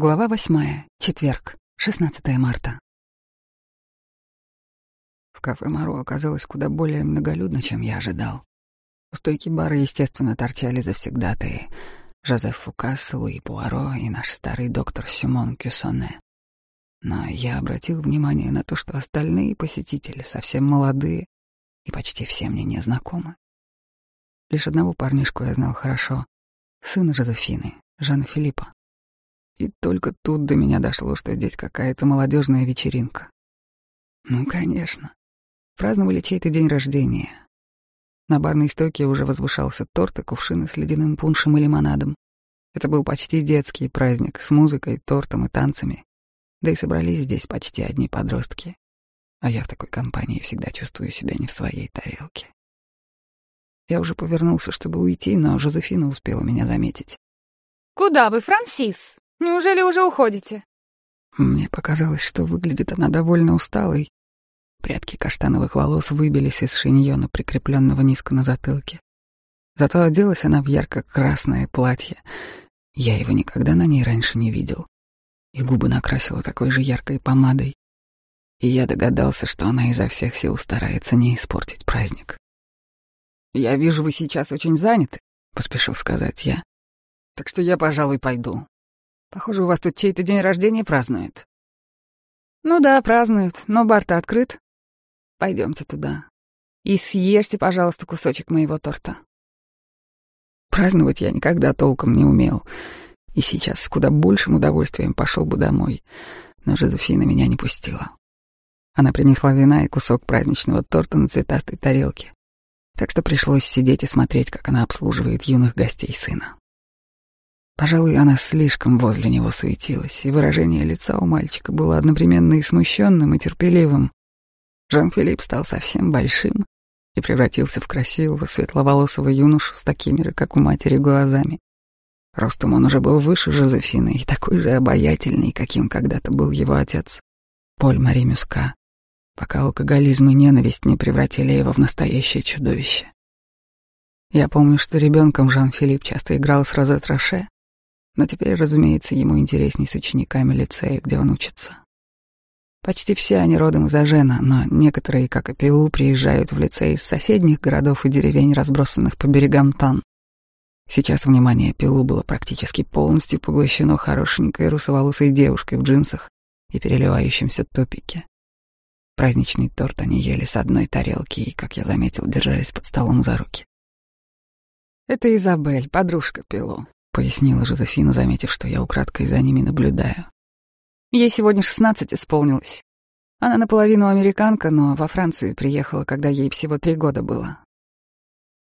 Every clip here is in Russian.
Глава восьмая. Четверг. 16 марта. В кафе Мару оказалось куда более многолюдно, чем я ожидал. У стойки бара, естественно, торчали завсегдатые Жозеф Фукас, Луи Пуаро и наш старый доктор Симон Кюсоне. Но я обратил внимание на то, что остальные посетители совсем молодые и почти все мне не знакомы. Лишь одного парнишку я знал хорошо — сына Жозефины, Жана Филиппа. И только тут до меня дошло, что здесь какая-то молодежная вечеринка. Ну, конечно. Праздновали чей-то день рождения. На барной стойке уже возвышался торт и кувшины с ледяным пуншем и лимонадом. Это был почти детский праздник с музыкой, тортом и танцами. Да и собрались здесь почти одни подростки. А я в такой компании всегда чувствую себя не в своей тарелке. Я уже повернулся, чтобы уйти, но Жозефина успела меня заметить. «Куда вы, Франсис?» Неужели уже уходите? Мне показалось, что выглядит она довольно усталой. Прядки каштановых волос выбились из шиньона, прикрепленного низко на затылке. Зато оделась она в ярко-красное платье. Я его никогда на ней раньше не видел. И губы накрасила такой же яркой помадой. И я догадался, что она изо всех сил старается не испортить праздник. «Я вижу, вы сейчас очень заняты», — поспешил сказать я. «Так что я, пожалуй, пойду. Похоже, у вас тут чей-то день рождения празднуют. Ну да, празднуют, но бар-то открыт. Пойдемте туда. И съешьте, пожалуйста, кусочек моего торта. Праздновать я никогда толком не умел. И сейчас с куда большим удовольствием пошел бы домой. Но Жозефина меня не пустила. Она принесла вина и кусок праздничного торта на цветастой тарелке. Так что пришлось сидеть и смотреть, как она обслуживает юных гостей сына. Пожалуй, она слишком возле него суетилась, и выражение лица у мальчика было одновременно и смущенным, и терпеливым. Жан-Филипп стал совсем большим и превратился в красивого светловолосого юношу с такими же, как у матери, глазами. Ростом он уже был выше Жозефины и такой же обаятельный, каким когда-то был его отец, Поль Мари Мюска, пока алкоголизм и ненависть не превратили его в настоящее чудовище. Я помню, что ребенком Жан-Филипп часто играл с Розет но теперь, разумеется, ему интересней с учениками лицея, где он учится. Почти все они родом из Ажена, но некоторые, как и Пилу, приезжают в лицей из соседних городов и деревень, разбросанных по берегам Тан. Сейчас внимание Пилу было практически полностью поглощено хорошенькой русоволосой девушкой в джинсах и переливающемся топике. Праздничный торт они ели с одной тарелки и, как я заметил, держались под столом за руки. «Это Изабель, подружка Пилу», пояснила Жозефина, заметив, что я украдкой за ними наблюдаю. Ей сегодня шестнадцать исполнилось. Она наполовину американка, но во Францию приехала, когда ей всего три года было.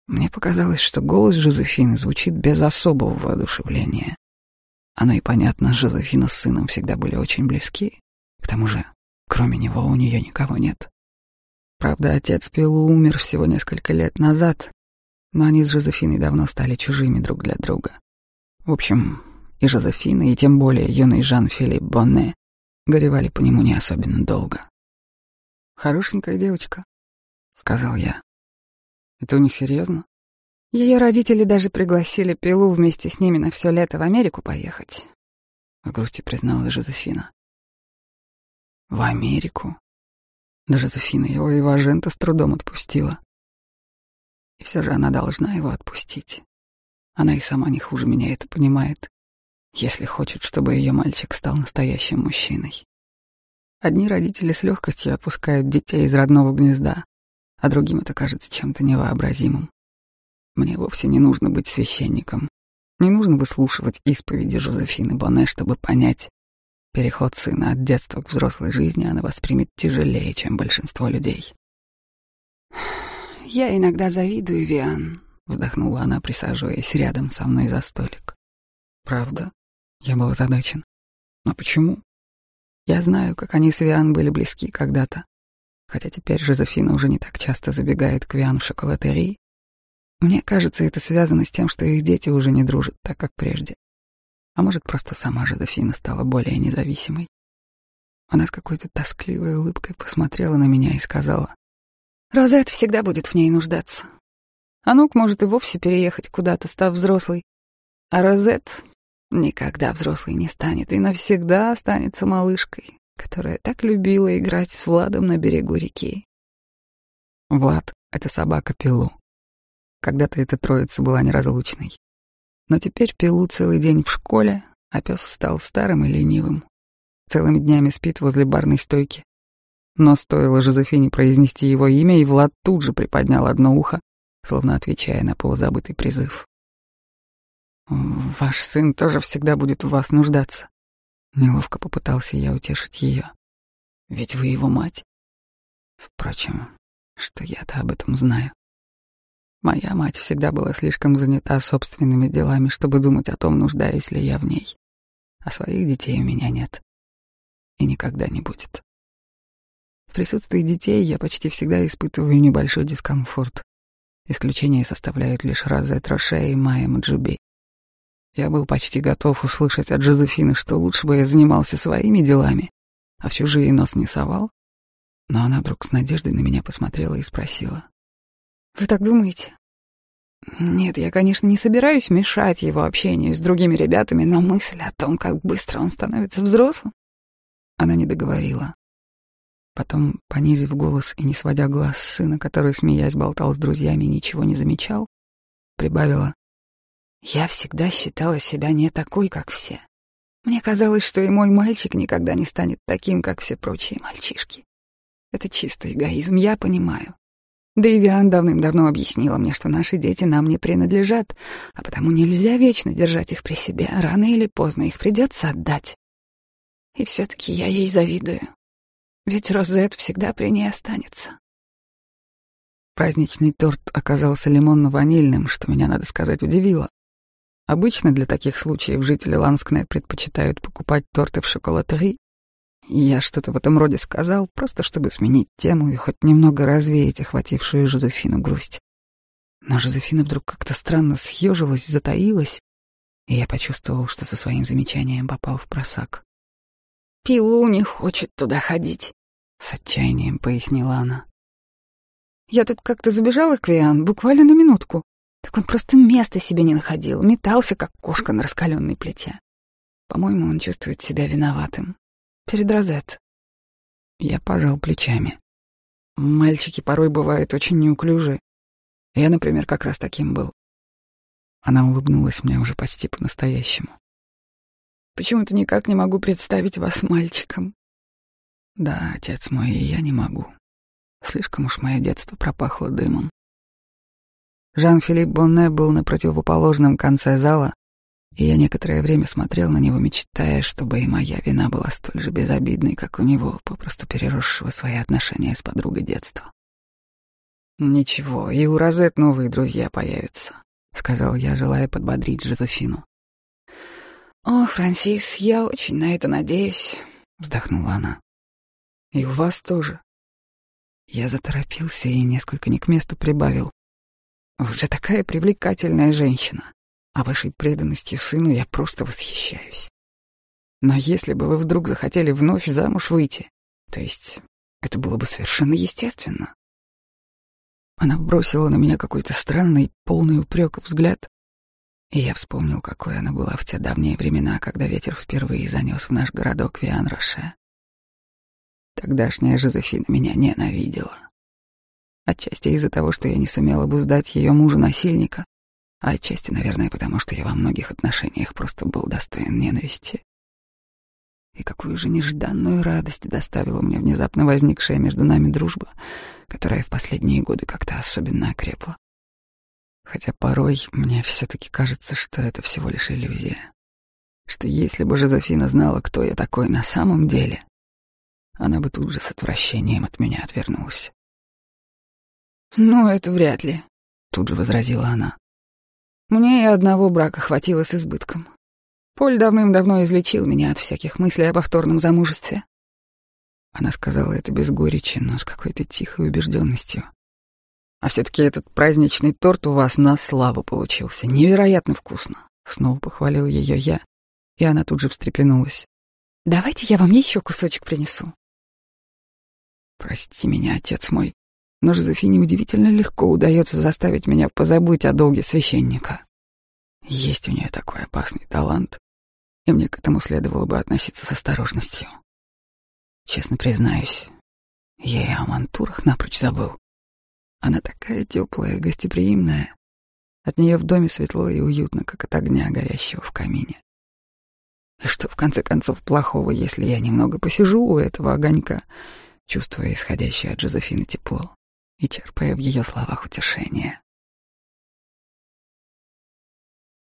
Мне показалось, что голос Жозефины звучит без особого воодушевления. Оно и понятно, Жозефина с сыном всегда были очень близки. К тому же, кроме него, у нее никого нет. Правда, отец Пилу умер всего несколько лет назад, но они с Жозефиной давно стали чужими друг для друга. В общем, и Жозефина, и тем более юный Жан-Филипп Бонне горевали по нему не особенно долго. «Хорошенькая девочка», — сказал я. «Это у них серьезно? Ее родители даже пригласили Пилу вместе с ними на все лето в Америку поехать», — с грустью признала Жозефина. «В Америку?» Да Жозефина его и Важента с трудом отпустила. И все же она должна его отпустить. Она и сама не хуже меня это понимает, если хочет, чтобы ее мальчик стал настоящим мужчиной. Одни родители с легкостью отпускают детей из родного гнезда, а другим это кажется чем-то невообразимым. Мне вовсе не нужно быть священником, не нужно выслушивать исповеди Жозефины Боне, чтобы понять, переход сына от детства к взрослой жизни она воспримет тяжелее, чем большинство людей. Я иногда завидую Виан, Вздохнула она, присаживаясь рядом со мной за столик. Правда? Я был озадачен. Но почему? Я знаю, как они с Виан были близки когда-то. Хотя теперь Жозефина уже не так часто забегает к Виан в шоколатерии. Мне кажется, это связано с тем, что их дети уже не дружат так, как прежде. А может, просто сама Жозефина стала более независимой. Она с какой-то тоскливой улыбкой посмотрела на меня и сказала, «Розет всегда будет в ней нуждаться. Анук может и вовсе переехать куда-то, став взрослой. А Розет... никогда взрослой не станет и навсегда останется малышкой, которая так любила играть с Владом на берегу реки. Влад — это собака Пилу. Когда-то эта троица была неразлучной. Но теперь Пилу целый день в школе, а пес стал старым и ленивым. Целыми днями спит возле барной стойки. Но стоило Жозефине произнести его имя, и Влад тут же приподнял одно ухо, словно отвечая на полузабытый призыв. «Ваш сын тоже всегда будет в вас нуждаться». Неловко попытался я утешить ее. «Ведь вы его мать. Впрочем, что я-то об этом знаю. Моя мать всегда была слишком занята собственными делами, чтобы думать о том, нуждаюсь ли я в ней. А своих детей у меня нет. И никогда не будет. В присутствии детей я почти всегда испытываю небольшой дискомфорт. Исключение составляют лишь Розет Роше и Майя Маджуби. Я был почти готов услышать от Жозефины, что лучше бы я занимался своими делами, а в чужие нос не совал. Но она вдруг с надеждой на меня посмотрела и спросила. «Вы так думаете?» «Нет, я, конечно, не собираюсь мешать его общению с другими ребятами, но мысль о том, как быстро он становится взрослым...» Она не договорила. Потом, понизив голос и не сводя глаз сына, который, смеясь, болтал с друзьями ничего не замечал, прибавила. Я всегда считала себя не такой, как все. Мне казалось, что и мой мальчик никогда не станет таким, как все прочие мальчишки. Это чистый эгоизм, я понимаю. Да и Виан давным-давно объяснила мне, что наши дети нам не принадлежат, а потому нельзя вечно держать их при себе. Рано или поздно их придется отдать. И все-таки я ей завидую. Ведь Розет всегда при ней останется. Праздничный торт оказался лимонно-ванильным, что меня, надо сказать, удивило. Обычно для таких случаев жители Ланскне предпочитают покупать торты в шоколадери. Я что-то в этом роде сказал, просто чтобы сменить тему и хоть немного развеять охватившую Жозефину грусть. Но Жозефина вдруг как-то странно съежилась, затаилась, и я почувствовал, что со своим замечанием попал в просак. «Пилу не хочет туда ходить», — с отчаянием пояснила она. «Я тут как-то забежала к Виан, буквально на минутку. Так он просто места себе не находил, метался, как кошка на раскаленной плите. По-моему, он чувствует себя виноватым. Перед Розет. Я пожал плечами. Мальчики порой бывают очень неуклюжи. Я, например, как раз таким был. Она улыбнулась мне уже почти по-настоящему. Почему-то никак не могу представить вас мальчиком. Да, отец мой, я не могу. Слишком уж мое детство пропахло дымом. Жан-Филипп Бонне был на противоположном конце зала, и я некоторое время смотрел на него, мечтая, чтобы и моя вина была столь же безобидной, как у него, попросту переросшего свои отношения с подругой детства. «Ничего, и у Розет новые друзья появятся», — сказал я, желая подбодрить Жозефину. «О, Франсис, я очень на это надеюсь», — вздохнула она. «И у вас тоже». Я заторопился и несколько не к месту прибавил. Вы же такая привлекательная женщина, а вашей преданностью сыну я просто восхищаюсь. Но если бы вы вдруг захотели вновь замуж выйти, то есть это было бы совершенно естественно. Она бросила на меня какой-то странный, полный упрек взгляд, и я вспомнил, какой она была в те давние времена, когда ветер впервые занес в наш городок Виан-Роше. Тогдашняя Жозефина меня ненавидела. Отчасти из-за того, что я не сумел обуздать ее мужа-насильника, а отчасти, наверное, потому что я во многих отношениях просто был достоин ненависти. И какую же нежданную радость доставила мне внезапно возникшая между нами дружба, которая в последние годы как-то особенно окрепла. Хотя порой мне все-таки кажется, что это всего лишь иллюзия. Что если бы Жозефина знала, кто я такой на самом деле, она бы тут же с отвращением от меня отвернулась. «Ну, это вряд ли», — тут же возразила она. «Мне и одного брака хватило с избытком. Поль давным-давно излечил меня от всяких мыслей о повторном замужестве». Она сказала это без горечи, но с какой-то тихой убежденностью. «А все-таки этот праздничный торт у вас на славу получился. Невероятно вкусно!» Снова похвалил ее я, и она тут же встрепенулась. «Давайте я вам еще кусочек принесу». «Прости меня, отец мой», но Жозефине удивительно легко удается заставить меня позабыть о долге священника. Есть у нее такой опасный талант и мне к этому следовало бы относиться с осторожностью. Честно признаюсь, я и о мантурах напрочь забыл. Она такая теплая, гостеприимная. От нее в доме светло и уютно, как от огня, горящего в камине. И что, в конце концов, плохого, если я немного посижу у этого огонька, чувствуя исходящее от Жозефины тепло и черпая в ее словах утешение?